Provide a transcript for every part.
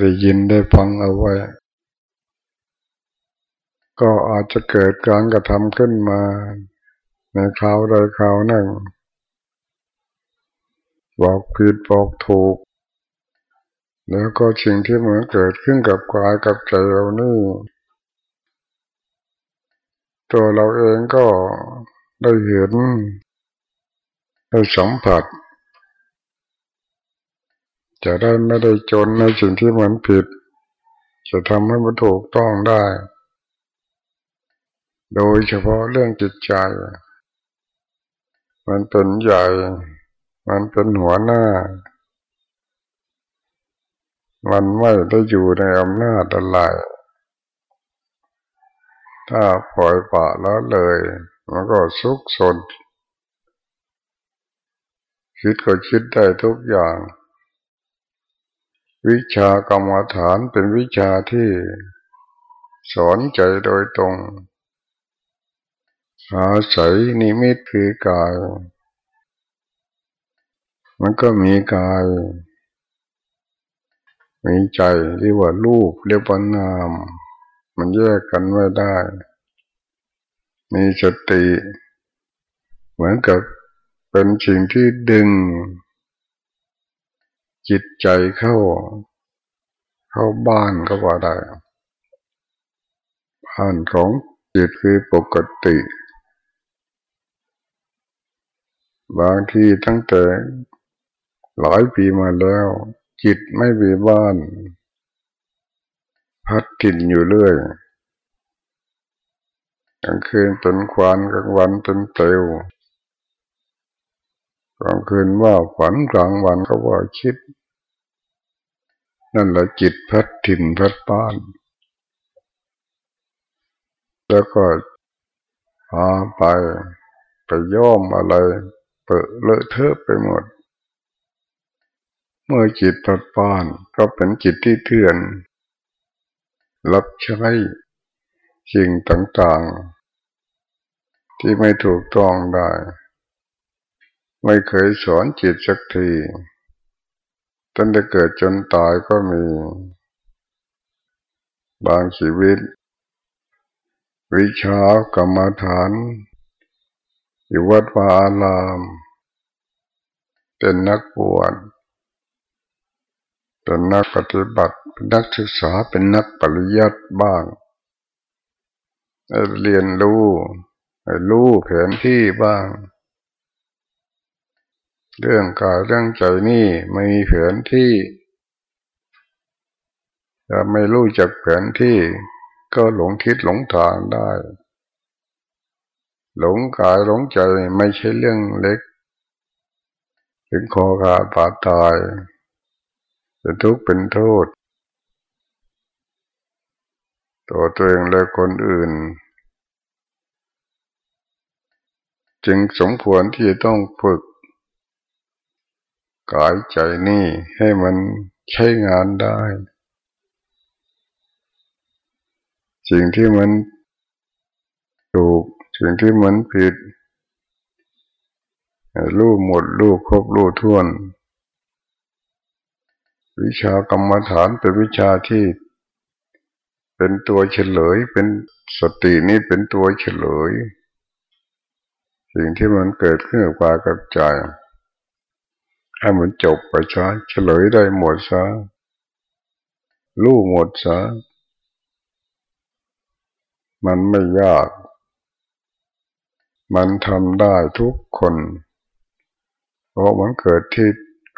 ได้ยินได้ฟังเอาไว้ ก็อาจจะเกิดการกระทำขึ้นมา ในคราวใดคราวหนึ่ง บอกผิดบอกถูก แล้วก็สิ่งที่เหมือนเกิดขึ้นกับกายกับใจเรานี่ตัวเราเองก็ได้เห็นได้สัมผัส จะได้ไม่ได้จนในสิ่งที่เหมือนผิด จะทำให้มันถูกต้องได้ โดยเฉพาะเรื่องจิตใจ มันเป็นใหญ่ มันเป็นหัวหน้า มันไม่ได้อยู่ในอำนาจอะไรถ้าปล่อยปละแล้วเลย มันก็สุกสนคิดก็คิดได้ทุกอย่าง วิชากรรมฐานเป็นวิชาที่สอนใจโดยตรง อาศัยนิมิตคือกาย มันก็มีกาย มีใจเรียกว่ารูปเรียกว่านาม มันแยกกันไม่ได้ มีสติ เหมือนกับเป็นสิ่งที่ดึง จิตใจเข้า เข้าบ้านก็ว่าได้บ้านของจิตคือปกติ บางทีตั้งแต่หลายปีมาแล้ว จิตไม่มีบ้าน พัดถิ่นอยู่เรื่อยกลางคืนเป็นควันกลางวันเป็นเตวกลางคืนว่าฝันกลางวันก็ว่าคิด นั่นแหละจิตพัดถิ่นพัดป้าน แล้วก็พาไปไปย่อมอะไร เปิดเลอะเทอะไปหมด เมื่อจิตพัดป้านก็เป็นจิตที่เถื่อน รับใช้สิ่งต่างๆ ที่ไม่ถูกต้องได้ ไม่เคยสอนจิตสักที จนได้เกิดจนตายก็มี บางชีวิต วิชากรรมฐาน อยู่วัดวาอาราม เป็นนักบวชเป็นนักปฏิบัติเป็นนักศึกษาเป็นนักปริยัติบ้างเรียนรู้รู้แผนที่บ้าง เรื่องกายเรื่องใจนี่ไม่มีแผนที่ถ้าไม่รู้จักแผนที่ ก็หลงคิดหลงทางได้ หลงกายหลงใจไม่ใช่เรื่องเล็ก ถึงคอขาดบาดตายเป็นทุกข์เป็นโทษตัวตัวเองและคนอื่น จึงสมควรที่จะต้องฝึก กายใจนี่ให้มันใช้งานได้ สิ่งที่มันถูกสิ่งที่มันผิดรู้หมดรู้ครบรู้ท่วน วิชากรรมฐานเป็นวิชาที่ เป็นตัวเฉลยเป็นสตินี่เป็นตัวเฉลย สิ่งที่มันเกิดขึ้นกับกายกับใจ ให้มันจบไปซะเฉลยได้หมดซะรู้หมดซะมันไม่ยาก มันทำได้ทุกคน เพราะมันเกิดที่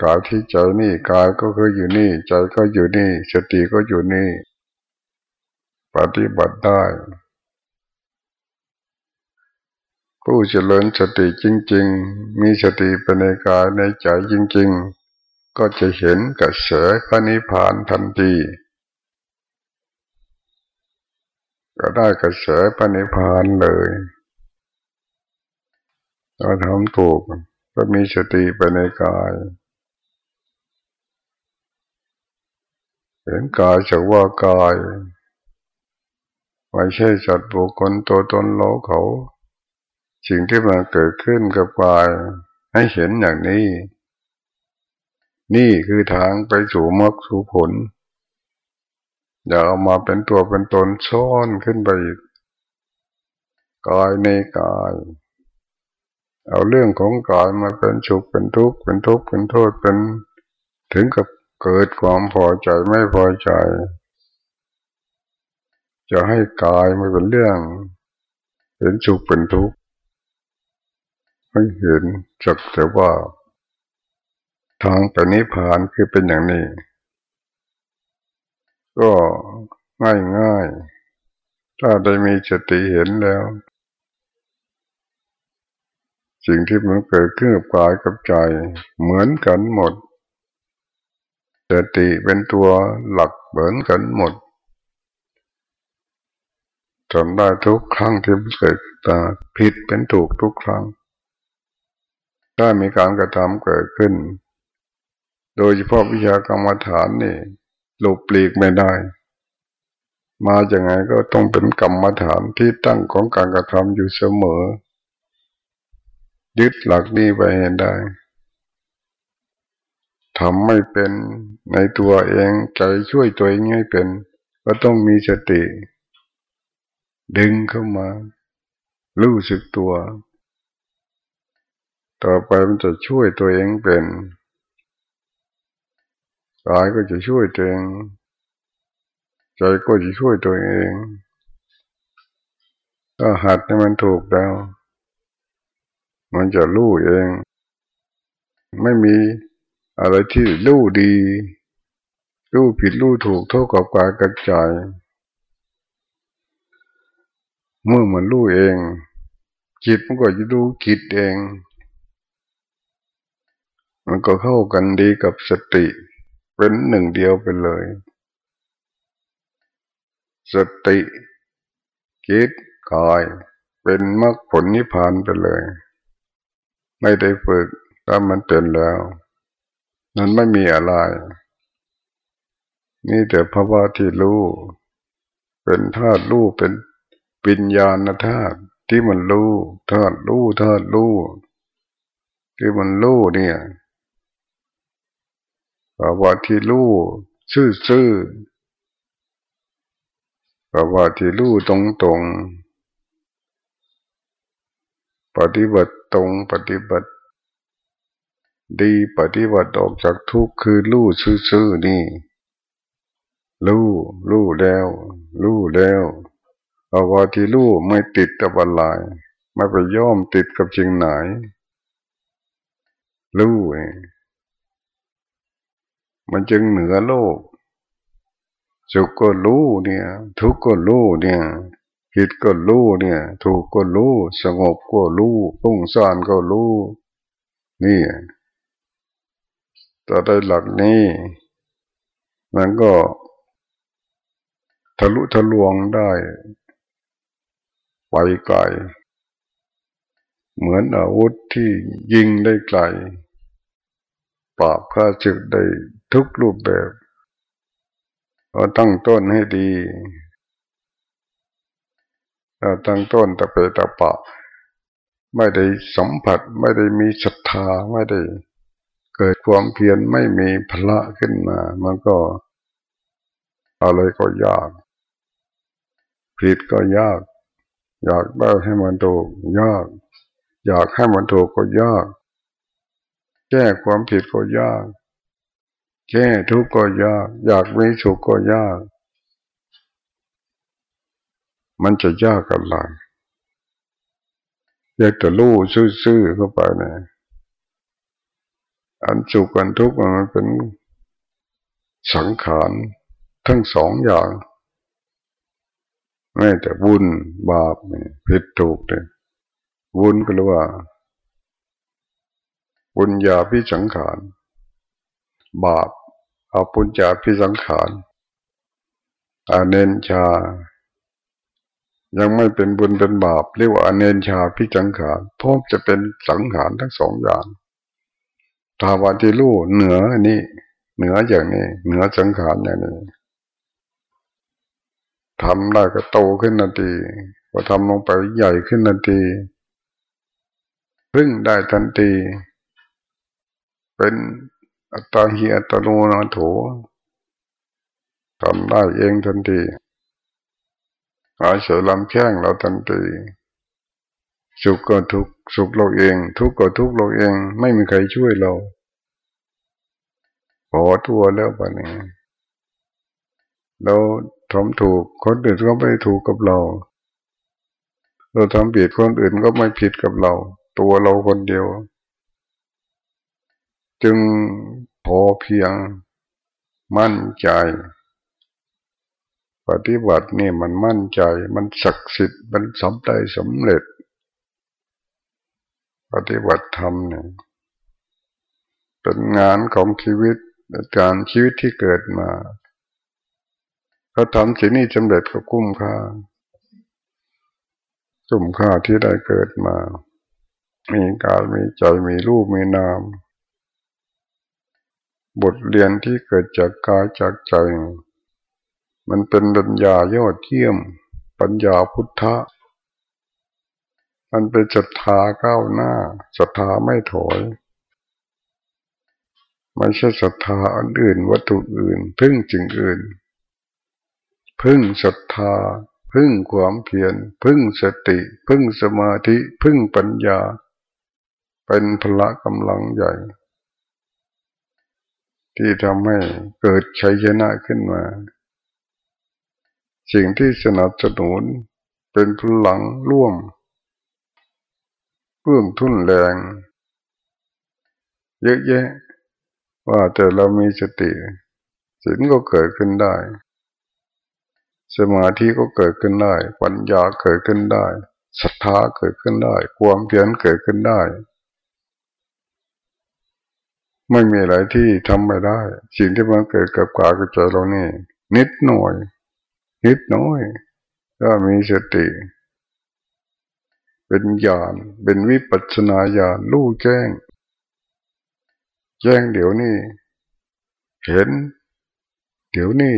กายที่ใจนี่กายก็คืออยู่นี่ ใจก็อยู่นี่ สติก็อยู่นี่ ปฏิบัติได้ ผู้เจริญสติจริง ๆ มีสติเป็นในกายในใจจริง ๆ ก็จะเห็นกระแสพระนิพพานทันทีก็ได้กระแสพระนิพพานเลยเราทำถูกก็มีสติไปในกายเห็นกายจากว่ากายไม่ใช่สัตว์บุคคลตัวตนเราเขา สิ่งที่มันเกิดขึ้นกับกายให้เห็นอย่างนี้ นี่คือทางไปสู่มรรคสู่ผล อย่าเอามาเป็นตัวเป็นตนซ้อนขึ้นไปอีกกายในกาย เอาเรื่องของกายมาเป็นสุขเป็นทุกข์เป็นทุกข์เป็นโทษเป็นถึงกับเกิดความพอใจไม่พอใจ จะให้กายไม่เป็นเรื่องเห็นสุขเป็นทุกข์ ไม่เห็นจักแต่ว่า ทางไปนิพพานคือเป็นอย่างนี้ ก็ง่ายง่ายถ้าได้มีสติเห็นแล้ว สิ่งที่มันเกิดขึ้นกับกายกับใจ เหมือนกันหมดสติเป็นตัวหลักเหมือนกันหมดทำได้ทุกครั้งที่เกิดตาผิดเป็นถูกทุกครั้ง ถ้ามีการกระทำเกิดขึ้น โดยเฉพาะวิชากรรมฐานนี่หลบปลีกไม่ได้ มาอย่างไงก็ต้องเป็นกรรมฐานที่ตั้งของการกระทำอยู่เสมอ ยึดหลักนี้ไปเห็นได้ทำไม่เป็นในตัวเองใจช่วยตัวเองให้เป็น ก็ต้องมีสติ ดึงเข้ามา รู้สึกตัว ต่อไปมันจะช่วยตัวเองเป็นกายก็จะช่วยตัวเองใจก็จะช่วยตัวเองถ้าหัดให้มันถูกแล้ว มันจะรู้เอง ไม่มีอะไรที่รู้ดี รู้ผิดรู้ถูกเท่ากับกายกับใจเมื่อมันรู้เองจิตมันก็จะดูจิตเอง มันก็เข้ากันดีกับสติ เป็นหนึ่งเดียวไปเลย สติจิตกายเป็นมรรคผลนิพพานไปเลย ไม่ได้ฝึกถ้ามันเป็นแล้ว นั้นไม่มีอะไร นี่แต่ภาวะที่รู้ เป็นธาตุรู้เป็นปิญญาณธาตุที่มันรู้ธาตุรู้ธาตุรู้ที่มันรู้เนี่ย ภาวะที่รู้ซื่อซื่อภาวะที่รู้ตรงตรงปฏิบัติตรงปฏิบัติ ดีปฏิบัติออกจากทุกข์คือรู้ซื่อๆนี่รู้รู้แล้วรู้แล้วเอาว่าที่รู้ไม่ติดกับอะไรไม่ไปย่อมติดกับสิ่งไหนรู้ มันจึงเหนือโลก สุขก็รู้เนี่ย ทุกข์ก็รู้เนี่ยผิดก็รู้เนี่ย ถูกก็รู้ สงบก็รู้พุ่งซ่านก็รู้นี่ต่ได้หลักนี้ มันก็ทะลุทะลวงได้ไปไกลเหมือนอาวุธที่ยิงได้ไกลปราบข้าศึกได้ ทุกรูปแบบเราตั้งต้นให้ดีเราตั้งต้นตะเปตะปะ ไม่ได้สัมผัสไม่ได้มีศรัทธาไม่ได้ เกิดความเพียรไม่มีพละขึ้นมา มันก็ อะไรก็ยากผิดก็ยาก อยากได้ให้มันถูกยาก อยากให้มันถูกก็ยาก แก้ความผิดก็ยาก แก้ทุกข์ก็ยาก อยากมีสุขก็ยาก มันจะยากอะไรอยากจะรู้ซื่อๆเข้าไปนี่ยอันสุขอันทุกข์มันเป็นสังขารทั้งสองอย่างไม่แต่บุญบาปเนี่ยผิดถูกเลยบุญก็เรียกว่า บุญญาพิสังขาร บาป อาปุญญาพิสังขารอาเนนชา ยังไม่เป็นบุญเป็นบาปเรียกว่าอเนนชาพิจังขารพบจะเป็นสังขารทั้งสองอย่างภาวะที่รู้เหนือนี่เหนืออย่างนี้ เหนือสังขารอย่างนี้ทำได้ก็โตขึ้นนาทีพอทำลงไปใหญ่ขึ้นนาทีพึ่งได้ทันที เป็น อัตตาเหียตโนนาโถทำได้เองทันทีหายเสยลำแข้งเราทันทีสุขก็ทุกสุขเราเอง ทุกข์ก็ทุกข์เราเอง ไม่มีใครช่วยเราขอตัวแล้วปะนี้เราทำถูกคนอื่นก็ไม่ถูกกับเรา เราทำผิดคนอื่นก็ไม่ผิดกับเรา ตัวเราคนเดียว จึงพอเพียงมั่นใจ ปฏิบัตินี่มันมั่นใจ มันศักดิ์สิทธิ์มันสำได้สำเร็จ ปฏิบัติธรรมเนี่ยเป็นงานของชีวิตการชีวิตที่เกิดมาถ้าทำสิ่งนี้สำเร็จก็คุ้มค่าคุ้มค่าที่ได้เกิดมา มีกายมีใจมีรูปมีนาม บทเรียนที่เกิดจากกายจากใจ มันเป็นปัญญายอดเยี่ยม ปัญญาพุทธะ มันเป็นศรัทธาก้าวหน้าศรัทธาไม่ถอยไม่ใช่ศรัทธาอันอื่นวัตถุอื่น พึ่งจึงอื่น พึ่งศรัทธา พึ่งความเพียรพึ่งสติ พึ่งสมาธิ พึ่งปัญญา เป็นพละกำลังใหญ่ ที่ทำให้เกิดชัยชนะขึ้นมา สิ่งที่สนับสนุนเป็นพลังร่วมเพื่อทุนแรง เยอะแยะ ว่าแต่เรามีสติสิ่งก็เกิดขึ้นได้ สมาธิก็เกิดขึ้นได้ ปัญญาเกิดขึ้นได้ศรัทธาเกิดขึ้นได้ ความเพียรเกิดขึ้นได้ ไม่มีอะไรที่ทำไม่ได้ สิ่งที่มันเกิดกับกายกับใจเรานี่ นิดหน่อย นิดน้อยก็มีสติ เป็นญาณเป็นวิปัสสนาญาณรู้แจ้ง แจ้งเดี๋ยวนี้ เห็น เดี๋ยวนี้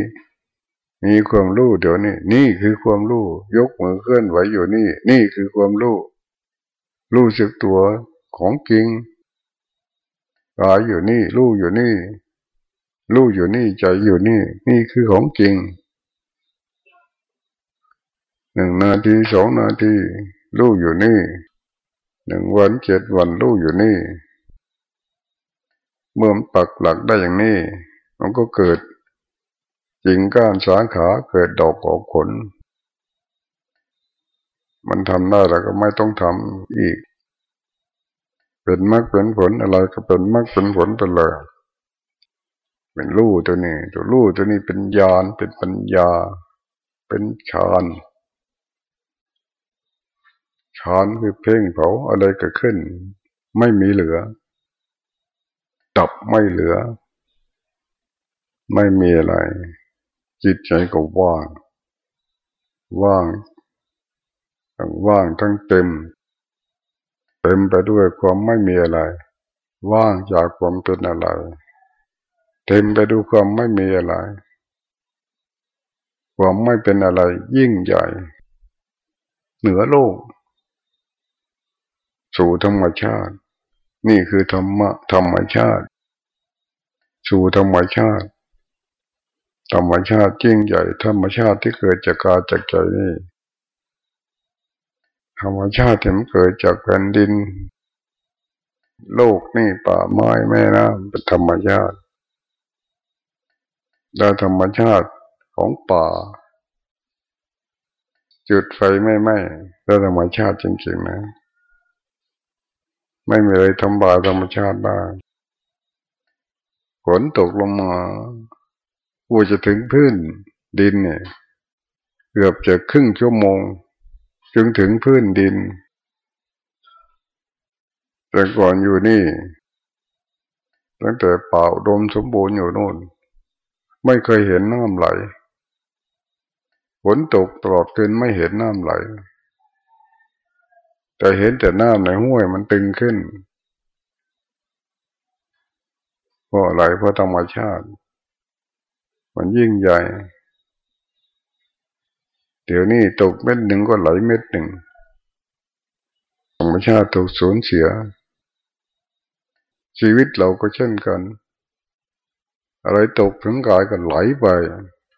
มีความรู้เดี๋ยวนี้ นี่คือความรู้ยกมือเคลื่อนไหวอยู่นี่ นี่คือความรู้รู้สึกตัวของจริง กายอยู่นี่รู้อยู่นี่รู้อยู่นี่ใจอยู่นี่ นี่คือของจริงหนึ่งนาทีสองนาทีรู้อยู่นี่หนึ่งวันเจ็ดวันรู้อยู่นี่ เมื่อปักหลักได้อย่างนี้ มันก็เกิดจริงก้านสาขาเกิดดอกออกผล มันทำได้แล้วก็ไม่ต้องทำอีก เป็นมรรคเป็นผลอะไรก็เป็นมรรคเป็นผลไปเลยเป็นรู้ตัวนี้ ตัวรู้ตัวนี้เป็นญาณเป็นปัญญา เป็นฌานฌานคือเพ่งเผาอะไรก็ขึ้น ไม่มีเหลือดับไม่เหลือ ไม่มีอะไร จิตใจก็ว่าง ว่าง ทั้งว่างทั้งเต็ม เต็มไปด้วยความไม่มีอะไร ว่างจากความเป็นอะไร เต็มไปด้วยความไม่มีอะไร ความไม่เป็นอะไรยิ่งใหญ่ เหนือโลก สู่ธรรมชาติ นี่คือธรรมะธรรมชาติ สู่ธรรมชาติ ธรรมชาติจริงใหญ่ ธรรมชาติที่เกิดจากกายจากใจนี่ ธรรมชาติที่มันเกิดจากแผ่นดิน โลกนี่ป่าไม้แม่น้ำเป็นธรรมชาติด้ธรรมชาติของป่า จุดไฟไม่ไหม้ด้ธรรมชาติจริงๆนะ ไม่มีอะไรทำบาธรรมชาติได้ฝนตกลงมากูจะถึงพื้นดินเนี่ย เกือบจะครึ่งชั่วโมง จึงถึงพื้นดิน แต่ก่อนอยู่นี่ ตั้งแต่เป่าดมสมบูรณ์อยู่โน่น ไม่เคยเห็นน้ำไหลฝนตกตลอดคืนไม่เห็นน้ำไหล แต่เห็นแต่น้ำในห้วยมันตึงขึ้นเพราะอะไรเพราะธรรมชาติ มันยิ่งใหญ่ เดี๋ยวนี้ตกเม็ดหนึ่งก็ไหลเม็ดหนึ่งธรรมชาติถูกสูญเสีย ชีวิตเราก็เช่นกัน อะไรตกถึงกายก็ไหลไป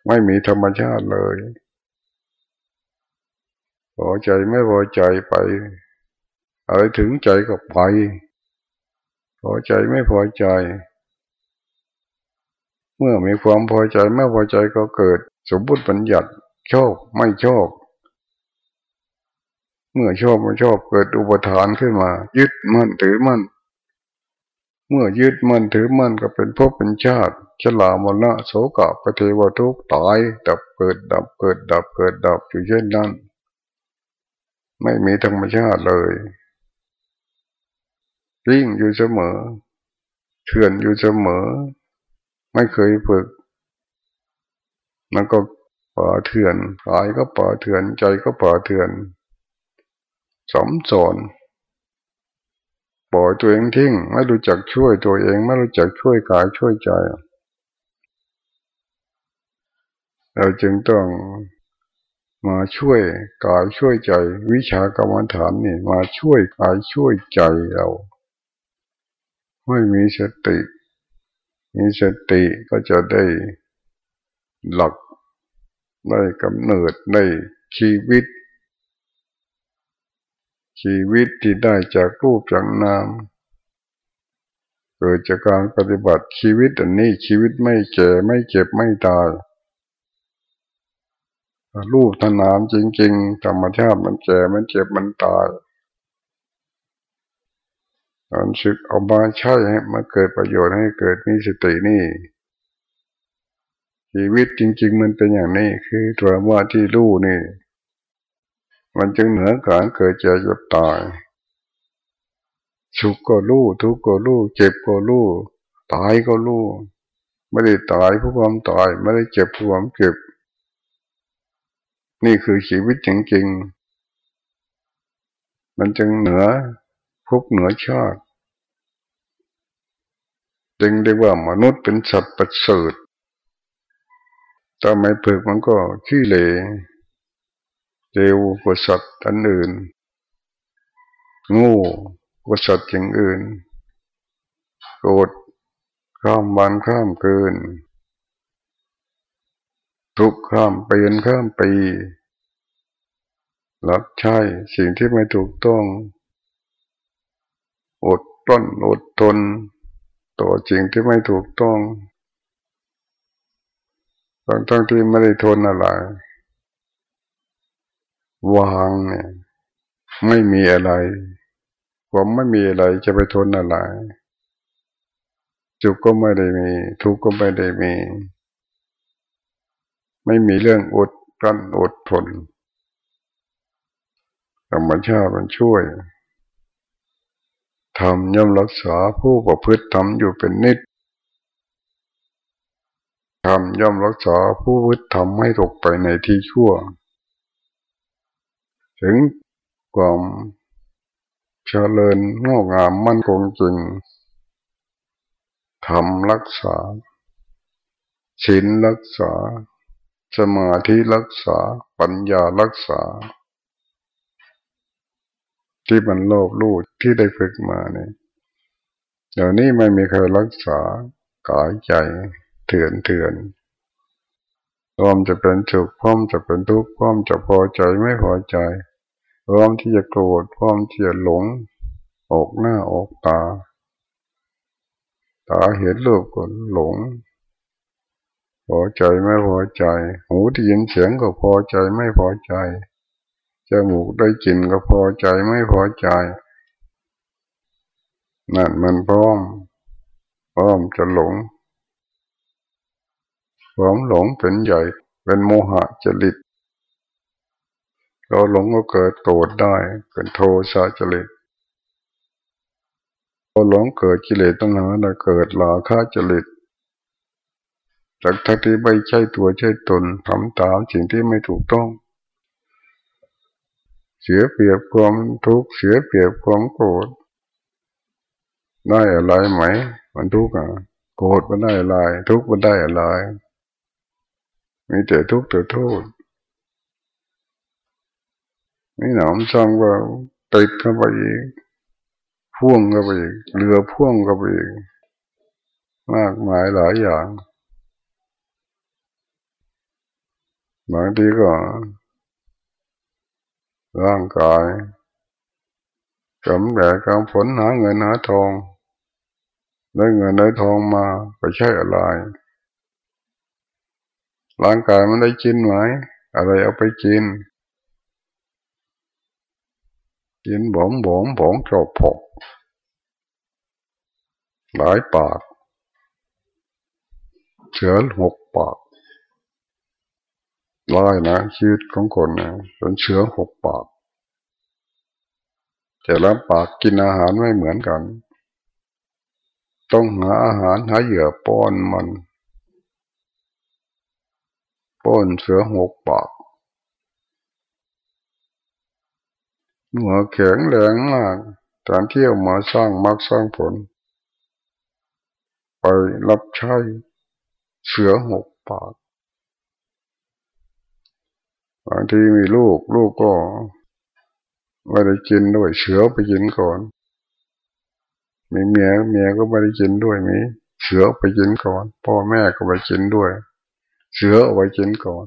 ไม่มีธรรมชาติเลยพอใจไม่พอใจไปอะไรถึงใจก็ไปพอใจไม่พอใจ เมื่อมีความพอใจไม่พอใจก็เกิด สมบูรณ์ปัญญัติ ชอบไม่ชอบ เมื่อชอบไม่ชอบเกิดอุปทานขึ้นมา ยึดมั่นถือมั่น เมื่อยึดมั่นถือมั่นก็เป็นภพเป็นชาติชลามละโสกะปเทวทุกตายดับเกิดดับเกิดดับเกิดดับอยู่เช่นนั้น ไม่มีธรรมชาติเลยวิ่งอยู่เสมอเถื่อนอยู่เสมอ ไม่เคยฝึก มันก็ ป่าเถื่อนกายก็ป่าเถื่อนใจก็ป่าเถื่อนสมสอนปล่อยตัวเองทิ้งไม่รู้จักช่วยตัวเองไม่รู้จักช่วยกายช่วยใจ เราจึงต้องมาช่วยกายช่วยใจ วิชากรรมฐานนี่มาช่วยกายช่วยใจเราไม่มีสติ มีสติก็จะได้หลัก ได้กำเนิดได้ชีวิต ชีวิตที่ได้จากรูปจากนาม เกิดจากการปฏิบัติชีวิตอันนี้ชีวิตไม่แก่ไม่เจ็บไม่ตายรูปทนามจริง ๆ ธรรมชาติมันแก่มันเจ็บมันตายการศึกเอามาใช้ให้มาเกิดประโยชน์ให้เกิดมีสตินี่ ชีวิตจริง ๆ มันเป็นอย่างนี้คือตัวว่าที่รู้นี่ มันจึงเหนือการเกิดเจ็บจ็บตายสุขก็รู้ทุกข์ก็รู้เจ็บก็รู้ตายก็รู้ไม่ได้ตายเพราะความตายไม่ได้เจ็บเพราะความเจ็บ นี่คือชีวิตจริง ๆ มันจึงเหนือภพเหนือชาติ จึงได้ว่ามนุษย์เป็นสัตว์ประเสริฐ ถ้าไม่เพิกมันก็ขี้เหร่เร็วกว่าสัตว์อันอื่นงูกว่าสัตว์อย่างอื่นโกรธข้ามวันข้ามเกิน ทุกข้ามเปลี่ยนข้ามปีรับใช้สิ่งที่ไม่ถูกต้องอดต้นอดทน ต่อจริงที่ไม่ถูกต้อง ทั้งทั้งที่ไม่ได้ทนอะไร วางเนี่ย ไม่มีอะไรความไม่มีอะไรจะไปทนอะไรจุกก็ไม่ได้มี ทุกข์ก็ไม่ได้มี ไม่มีเรื่องอดกั้นอดทนธรรมชาติมันช่วยทำย่อมรักษาผู้ประพฤติทำอยู่เป็นนิด ทำย่อมรักษาผู้พฤติทำให้ตกไปในที่ชั่ว ถึงความเจริญงอกงามมั่นคงจริงทำรักษาศีลรักษา สมาธิรักษา ปัญญารักษา ที่มันโลภลูดที่ได้ฝึกมาเนี่ยเดี๋ยวนี้ไม่มีใครรักษากายใจ เถื่อนเถื่อนพร้อมจะเป็นสุขพร้อมจะเป็นทุกข์พร้อมจะพอใจไม่พอใจพร้อมที่จะโกรธพร้อมที่จะหลง ออกหน้าออกตา ตาเห็นรูปก็หลง พอใจไม่พอใจ หูที่ยินเสียงก็พอใจไม่พอใจจมูกได้กลิ่นก็พอใจไม่พอใจนั่นมันพร้อมพร้อมจะหลง ความหลงเป็นใหญ่ เป็นโมหะจริต เราหลงก็เกิดโกรธได้ เกิดโทสะจริตพอหลงเกิดกิเลสตั้งหาแล้วเกิดหลาคะจริตจากทัที่ไม่ใช่ตัวใช่ตนทำตามสิ่งที่ไม่ถูกต้อง เสียเปรียบความทุกข์เสียเปรียบความโกรธได้อะไรไหม มันทุกข์อะโกรธมันได้อะไร ทุกข์มันได้อะไร มีแต่ทุกข์แต่โทษนี่หนามซังว่าติดเข้าไปอีกพ่วงเข้าไปอีกเรือพ่วงเข้าไปอีกมากมายหลายอย่างบางทีก็ร่างกายกำแดดกำฝนหาเงินหาทอง ได้เงินได้ทองมาไปใช้อะไร ร่างกายมันได้กินไหมอะไรเอาไปกิน กินบอมบอมบองจบพกหลายปาก เสือหกปากลายนะชีวิตของคนนะเป็นเชื้อหกปาก แต่ละปากกินอาหารไม่เหมือนกัน ต้องหาอาหารหาเหยื่อป้อนมัน ป้นเสือหกปากหัวแข็งแรงมากการเที่ยวมาสร้างมรรคสร้างผล ไปรับใช้เสือหกปากบางทีมีลูกลูกก็ไม่ได้กินด้วยเสือไปกินก่อน มีเมียเมียก็ไม่ได้กินด้วยมีเสือไปกินก่อน พ่อแม่ก็ไปกินด้วย เสือเอาไปกินก่อน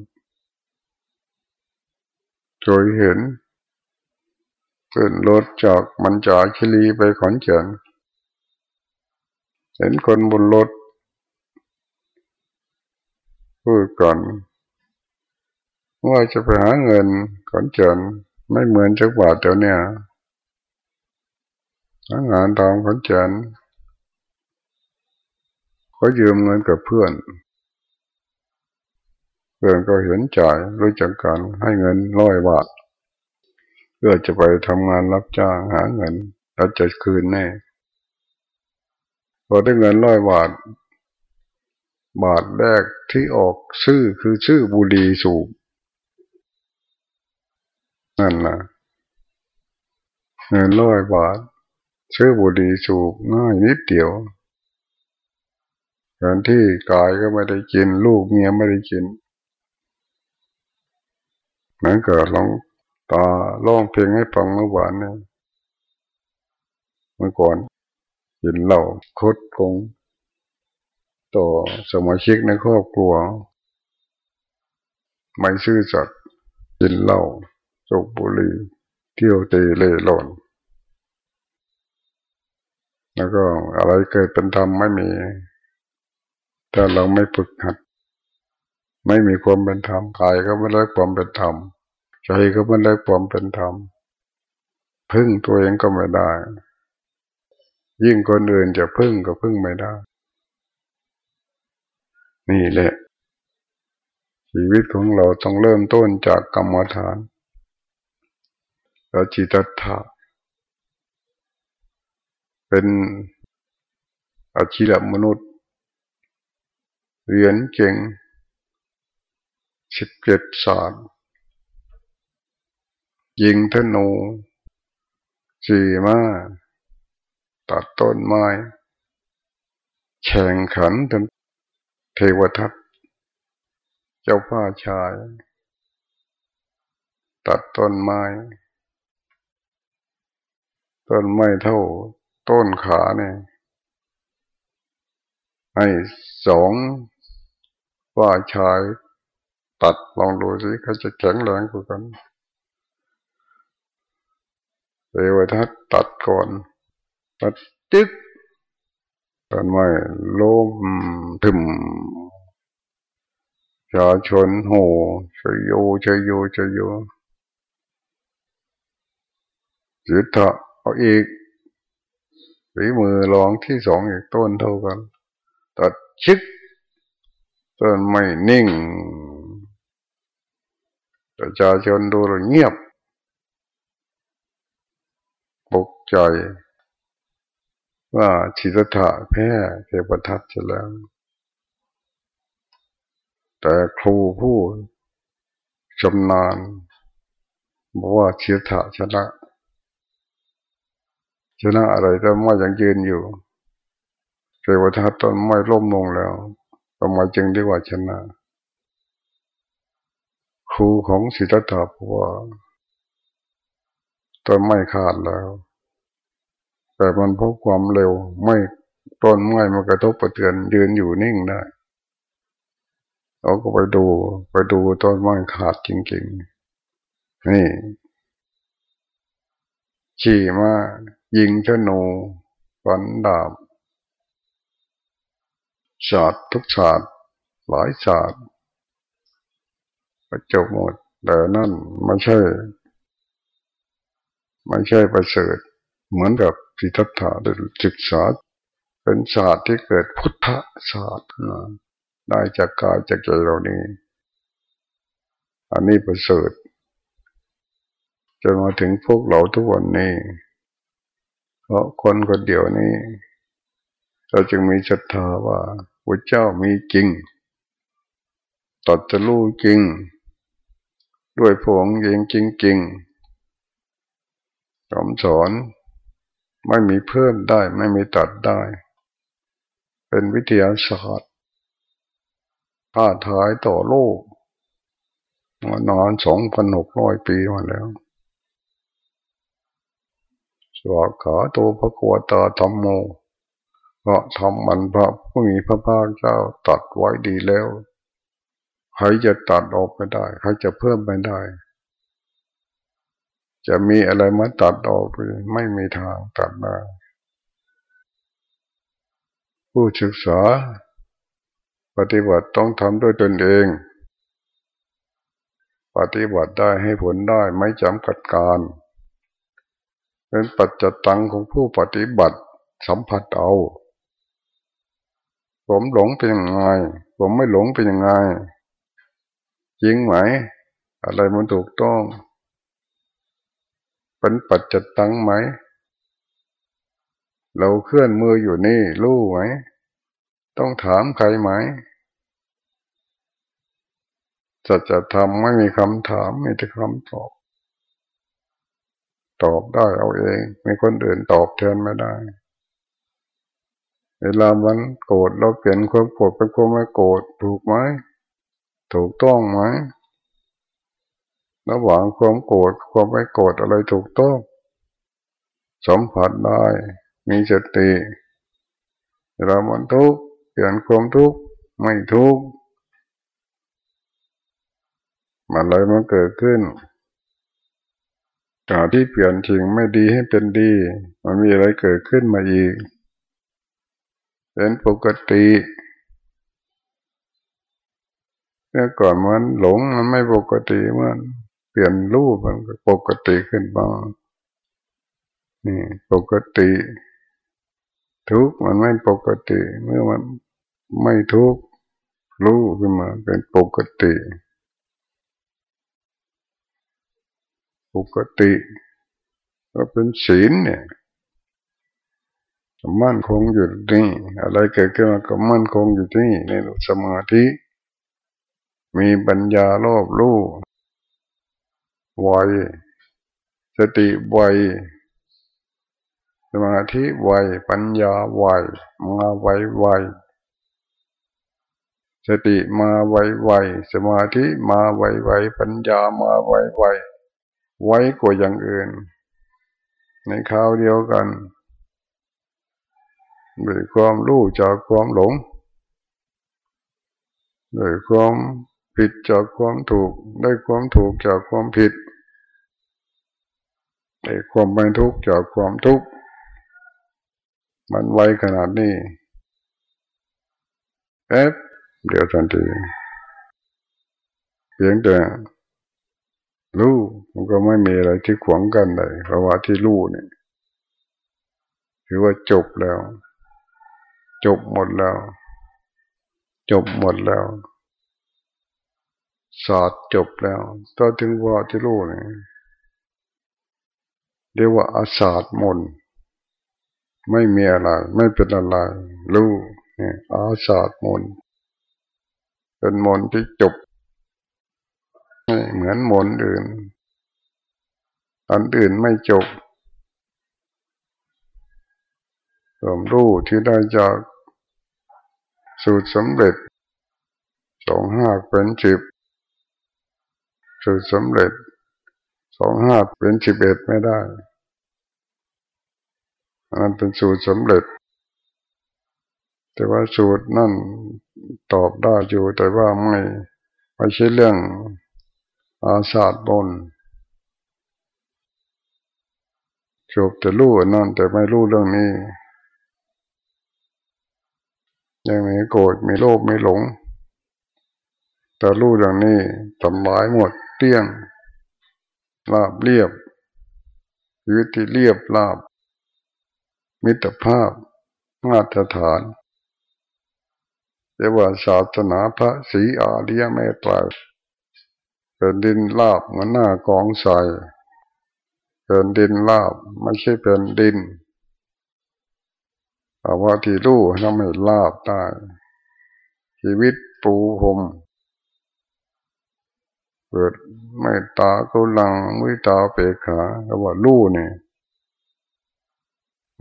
เคยเห็นขึ้นรถจากมันจาคิรีไปขอนเก่นเห็นคนบนรถพูดก่อนว่าจะไปหาเงินขอนเก่นไม่เหมือนจักบาทเดี๋ยวนี้งานทำขอนเก่นเขายืมเงินกับเพื่อน เพื่อนก็เห็นจ่ายรู้จักกันให้เงินร้อยบาทเพื่อจะไปทำงานรับจ้างหาเงินแล้วจะคืนแน่พอได้เงินร้อยบาท บาทแรกที่ออกชื่อคือชื่อบุรีสูบนั่นนะเงินร้อยบาท ชื่อบุรีสูบง่ายนิดเดียวการที่กายก็ไม่ได้กิน ลูกเมียไม่ได้กิน นั้นเกิดลองตาร้องเพลงให้ฟังเมื่อวานเนี่ยเมื่อก่อนกินเหล้าคดกงต่อสมาชิกในครอบครัว ไม่ซื่อสัตย์กินเหล้าสูบบุหรี่เที่ยวเตะเล่ร่นแล้วก็อะไรเกิดเป็นธรรมไม่มี ถ้าเราไม่ฝึกหัด ไม่มีความเป็นธรรมกายก็ไม่ได้ความเป็นธรรมใจก็ไม่ได้ความเป็นธรรมพึ่งตัวเองก็ไม่ได้ ยิ่งคนอื่นจะพึ่งก็พึ่งไม่ได้ นี่แหละ ชีวิตของเราต้องเริ่มต้นจากกรรมฐานแล้วจิตตะเป็นอาชีพมนุษย์ เรียนเก่ง สิบเจ็ดศาสตร์ยิงธนูสี่มาตัดต้นไม้ แข่งขันจนเทวทัตเจ้าพ่าชาย ตัดต้นไม้ ต้นไม้เท่าต้นขาเนี่ยให้สองว่าชาย ตัดลองดูสิเขาจะแข็งแรงกว่ากันเทวทัตตัดก่อนตัดจึ๊กตอนไม่ล้มถึมชาชนโหชโยชโยชโยจิตตะเอาอีกฝีมือลองที่สองอีกต้นเท่ากัน ตัดชึกต้นไม่นิ่ง ประชาชนดูเงียบปกใจว่าชิตถะแพ้เทปทัตจะแล้ว แต่ครูผู้ชำนาญบอกว่าชิตถะชนะ ชนะอะไรแต่ไม่ยังยืนอยู่เทวทัตตอนไม่ล้มลงแล้วทำไมจึงเรียกว่าชนะ ครูของสิทธัตถะบอกว่าต้นไม้ขาดแล้ว แต่มันพบความเร็ว ไม่ต้นไม้มันกระทบกระเทือนยืนอยู่นิ่งได้เราก็ไปดู ไปดูต้นไม้ขาดจริงๆ นี่ ขี่มายิงธนูฝันดาบศาสตร์ทุกศาสตร์หลายศาสตร์ ประจบหมด แต่นั่นไม่ใช่ ไม่ใช่ประเสริฐ เหมือนกับพิทัตถาศึกษาเป็นศาสตร์ที่เกิดพุทธศาสตร์นะได้จากกายจากใจเรานี้ อันนี้ประเสริฐจนมาถึงพวกเราทุกวันนี้ เพราะคนคนเดียวนี้ เราจึงมีศรัทธาว่าพระเจ้ามีจริงตัดจะรู้จริง ด้วยผงเองจริงจริงคำสอนไม่มีเพิ่มได้ไม่มีตัดได้ เป็นวิทยาศาสตร์ท้าทายต่อโลกมานานสองพันหกร้อยปีมาแล้วสวากขาตัวพระกวตาธรรมโม เพราะทำมันพระผู้มีพระภาคเจ้าตัดไว้ดีแล้ว ใครจะตัดออกไม่ได้ ใครจะเพิ่มไม่ได้ จะมีอะไรมาตัดออกไม่มีทางตัดได้ผู้ศึกษา ปฏิบัติต้องทำด้วยตนเอง ปฏิบัติได้ให้ผลได้ไม่จำกัดการเป็นปัจจตังของผู้ปฏิบัติสัมผัสเอา ผมหลงเป็นยังไง ผมไม่หลงเป็นยังไง จริงไหม อะไรมันถูกต้อง เป็นปัจจตังไหม เราเคลื่อนมืออยู่นี่รู้ไหม ต้องถามใครไหมจะจะทำไม่มีคำถามมีแต่คำตอบ ตอบได้เอาเองมีคนอื่นตอบแทนไม่ได้ เวลามันโกรธเราเปลี่ยนความโกรธเป็นความไม่โกรธถูกไหม ถูกต้องไหมระหว่างความโกรธความไม่โกรธอะไรถูกต้องสัมผัสได้ มีสติเวลามันทุกข์เปลี่ยนความทุกข์ไม่ทุกข์มันอะไรมันเกิดขึ้นจากที่เปลี่ยนทิ้งไม่ดีให้เป็นดี มันมีอะไรเกิดขึ้นมาอีก เป็นปกติ เมื่อก่อนมันหลงมันไม่ปกติมันเปลี่ยนรูปมันปกติขึ้นบ้านี่ปกติ ทุกมันไม่ปกติ เมื่อมันไม่ทุกรู้ขึ้นมาเป็นปกติ ปกติ ก็เป็นศีลเนี่ยมั่นคงอยู่นี่อะไรเกิดขึ้นมาก็มั่นคงอยู่ที่นี่ในสมาธิ มีปัญญารอบรู้ไวสติไวสมาธิไวปัญญาไวมาไวไวสติมาไวไวสมาธิมาไวไวปัญญามาไวไวไวกว่าอย่างอื่น ในคราวเดียวกันด้วยความรู้จากความหลงด้วยความ ผิดจากความถูกได้ความถูกจากความผิดได้ความไม่ทุกข์จากความทุกข์มันไวขนาดนี้แอบเดี๋ยวทันทีเพียงแต่รู้มันก็ไม่มีอะไรที่ขวางกันเลยเพราะว่าที่รู้เนี่ยถือว่าจบแล้ว จบหมดแล้ว จบหมดแล้ว ศาสตร์จบแล้วต่อถึงว่าที่รู้เนี่ยเรียกว่าอาศาสตร์มนไม่มีอะไร ไม่เป็นอะไรรู้เนี่ยอาศาสตร์มนเป็นมนที่จบเหมือนมนอื่น อันอื่นไม่จบควมรู้ที่ได้จากสูตรสำเร็จสองห้าเป็นสิบ สูตรสำเร็จสองห้าเป็นสิบเอ็ดไม่ได้อันนั้นเป็นสูตรสำเร็จ แต่ว่าสูตรนั่นตอบได้อยู่แต่ว่าไม่ไม่ใช่เรื่องอาสาบนจบแต่รู้นั่นแต่ไม่รู้เรื่องนี้ยังมีโกรธมีโลภมีหลง แต่รู้เรื่องนี้ทำลายหมด เตี้ยงราบเรียบวิธีเรียบราบ มิตรภาพมาตรฐานเรียกว่าศาสนาพระศรีอาริยเมตไตรเป็นดินลาบเหมือนหน้ากองใสเป็นดินลาบไม่ใช่เป็นดินอาว่าที่รู้ทำให้ลาบได้ ชีวิตปูหม เกิดไม่ตากุลังไม่ตาเปขาก็ว่ารู้นี่ย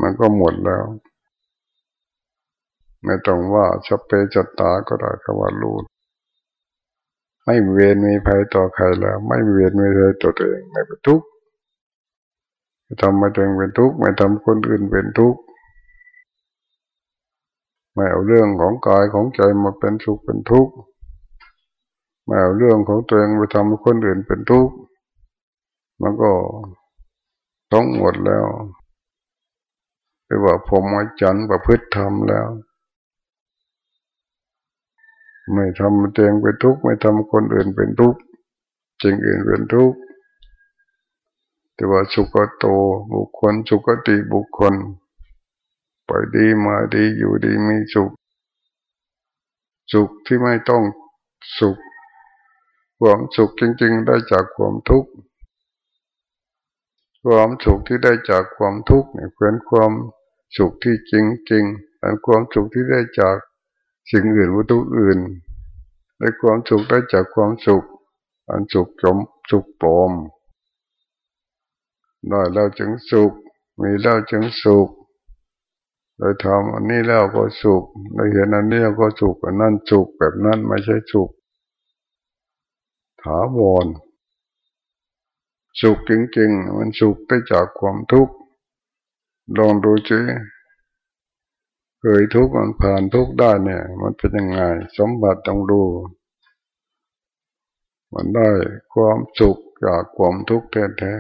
มันก็หมดแล้ว ไม่ต้องว่าสเปจตาก็ได้ก็ว่ารู้ไม่เวียนมีภัยต่อใครแล้ว ไม่เวียนมีภัยต่อตัวเองไม่เป็นทุกข์ไม่ทำมาตัวเองเป็นทุกข์ไม่ทำคนอื่นเป็นทุกข์ไม่เอาเรื่องของกายของใจมาเป็นสุขเป็นทุกข์ ม่เอาเรื่องของตัวเองไปทำให้คนอื่นเป็นทุกข์มันก็ต้องหมดแล้วเรียกว่าผมอาจันประพฤติธรรมแล้ว ไม่ทำตัวเองเป็นทุกข์ไม่ทำคนอื่นเป็นทุกข์จริงอื่นเป็นทุกข์แต่ว่าสุขโตบุคคลสุขติบุคคลไปดีมาดีอยู่ดีมีสุข สุขที่ไม่ต้องสุข ความสุขจริง ๆ ได้จากความทุกข์ความสุขที่ได้จากความทุกข์เนี่ยเป็นความสุขที่จริงๆเป็นความสุขที่ได้จากสิ่งอื่นวัตถุอื่นได้ความสุขได้จากความสุข อันสุขจมสุขปลอมได้แล้วจึงสุข มีแล้วจึงสุขได้ทำอันนี้แล้วก็สุขได้เห็นอันนี้ก็สุขอันนั้นสุขแบบนั้นไม่ใช่สุขาวร สุขจริงๆ มันสุขได้จากความทุกข์ลองดูจิเคยทุกข์มันผ่านทุกข์ได้เนี่ย มันเป็นยังไงสมบัติต้องดู มันได้ความสุขจากความทุกข์แท้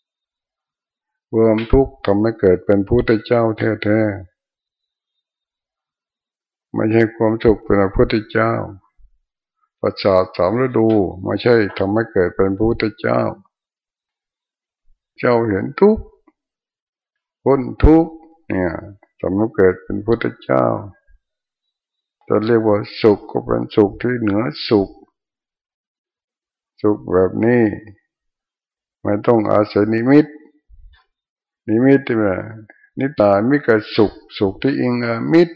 ๆความทุกข์ทำให้เกิดเป็นผู้ได้เจ้าแท้ๆไม่ใช่ความสุขเป็นพระพุทธเจ้า ประสาทสามฤดูไม่ใช่ทำให้เกิดเป็นพระพุทธเจ้า เจ้าเห็นทุกข์พ้นทุกข์เนี่ยสมมติเกิดเป็นพุทธเจ้าจะเรียกว่าสุขก็เป็นสุขที่เหนือสุข สุขแบบนี้ไม่ต้องอาศัยนิมิต นิมิตที่แบบนิตามิกสุข สุขที่อิงอามิตร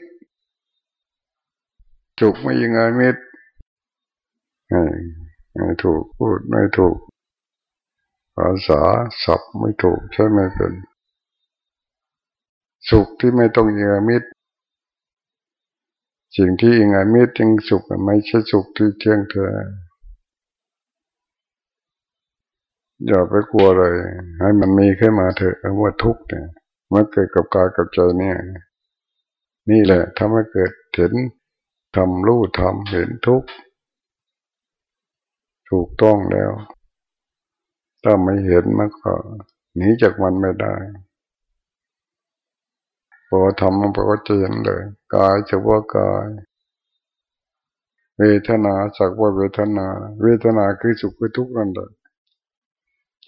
สุขไม่อิงอามิตร ไม่ถูกพูดไม่ถูก ภาษาศัพท์ไม่ถูกใช่ไหมเป็น สุขที่ไม่ต้องอิงอมิตรสิ่งที่อิงอามิตรจึงสุขไม่ใช่สุขที่เที่ยงเธออย่าไปกลัวเลย ให้มันมีขึ้นมาเถอะว่าทุกข์เนี่ยมันเกิดกับกายกับใจเนี่ย นี่แหละถ้าไม่เกิดเห็นทำรู้ทำเห็นทุกข์ ถูกต้องแล้ว ถ้าไม่เห็นมันก็หนีจากมันไม่ได้พอทำมันก็จะเห็นเลยกายจะว่ากาย เวทนาสักว่าเวทนา เวทนาคือสุขคือทุกข์นั่นแหละ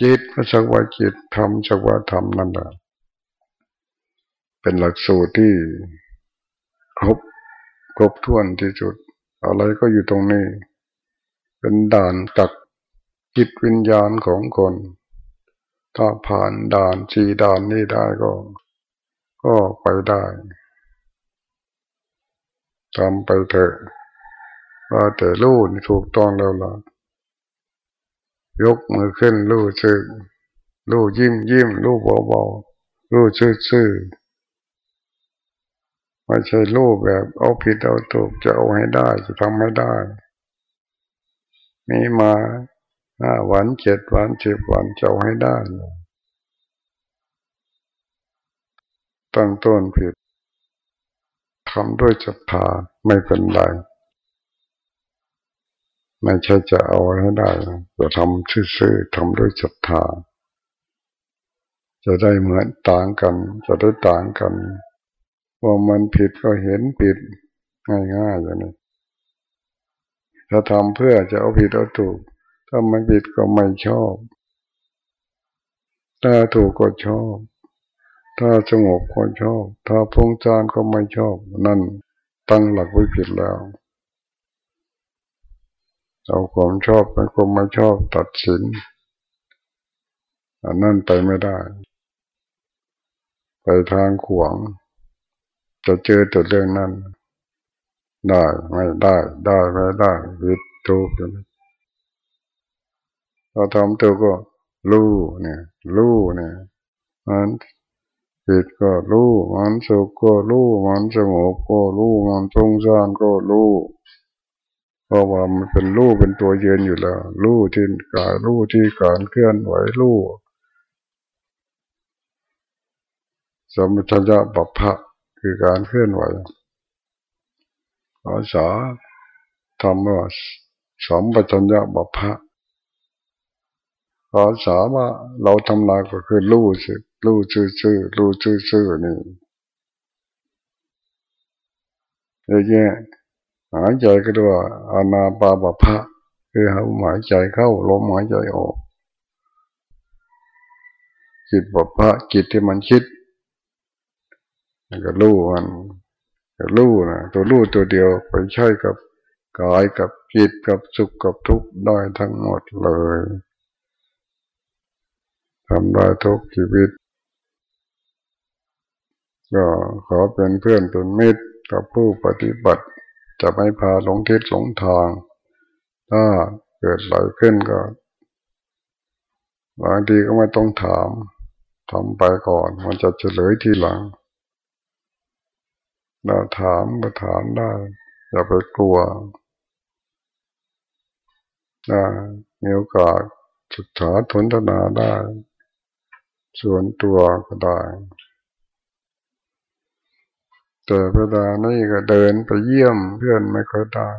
จิตก็สักว่าจิตทำสักว่าทำนั่นแหละเป็นหลักสูตรที่ครบครบถ้วนที่สุด อะไรก็อยู่ตรงนี้ เป็นด่านตักจิตวิญญาณของคน ถ้าผ่านด่านสีด่านนี้ได้ก็ ก็ไปได้ทำไปเถอะว่าแต่รู้นี่ถูกต้องแล้วล่ะ ยกมือขึ้นรู้ชื่อรู้ยิ้มยิ้มรู้เบาๆรู้ชื่อชื่อไม่ใช่รู้แบบเอาผิดเอาถูกจะเอาให้ได้จะทำให้ได้ มีมาห้าวันเจ็ดวันสิบวันจะเอาให้ได้ตั้งต้นผิดทำด้วยศรัทธาไม่เป็นไรไม่ใช่จะเอาให้ได้จะทำซื่อๆทำด้วยศรัทธาจะได้เหมือนต่างกัน จะได้ต่างกัน ว่ามันผิดก็เห็นผิดง่ายๆอย่างนี้ ถ้าทำเพื่อจะเอาผิดเอาถูก ถ้ามันผิดก็ไม่ชอบ ถ้าถูกก็ชอบ ถ้าสงบก็ชอบ ถ้าพงจานก็ไม่ชอบ นั่นตั้งหลักไว้ผิดแล้ว เอาความชอบเป็นความไม่ชอบตัดสินอันนั้นไปไม่ได้ ไปทางขวาง จะเจอแต่เรื่องนั้น ได้ไม่ได้ได้ไม่ได้วิดถูกเราทำตัวก็รู้เนี่ยรู้เนี่ยมันผิดก็รู้มันสุขก็รู้มันสงบก็รู้มันทรงสานก็รู้เพราะว่ามันเป็นรูเป็นตัวเยืนอยู่แล้วรูที่กายรูที่การเคลื่อนไหวรูสมุทัยบัพพะคือการเคลื่อนไหว ภาษาธรรมว่าสมปัญญาบพะภาษาว่าเราทำลายก็คือรู้สึรู้ชื่อชื่อรู้ชื่อชื่อนี่เยอะแยะหายใจก็ด้วยอานาปาบพะคือหายใจเข้าลมหายใจออกจิตบพะจิตที่มันคิดก็รู้มัน รู้นะตัวรู้ตัวเดียวไปใช้กับกายกับจิตกับสุขกับทุกข์ได้ทั้งหมดเลยทำได้ทุกชีวิต ก็ขอเป็นเพื่อนเป็นมิตรกับผู้ปฏิบัติ จะไม่พาหลงทิศหลงทาง ถ้าเกิดไหลขึ้นก็บางทีก็ไม่ต้องถามทำไปก่อน มันจะเฉลยทีหลัง เราถามก็ถามได้ อย่าไปกลัวนะมีโอกาสศึกษาทนทนาได้ ส่วนตัวก็ได้ แต่เวลานี้ก็เดินไปเยี่ยมเพื่อนไม่ค่อยได้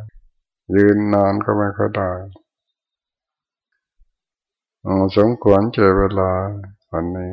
ยืนนานก็ไม่ค่อยได้สมควรเจอเวลาวันนี้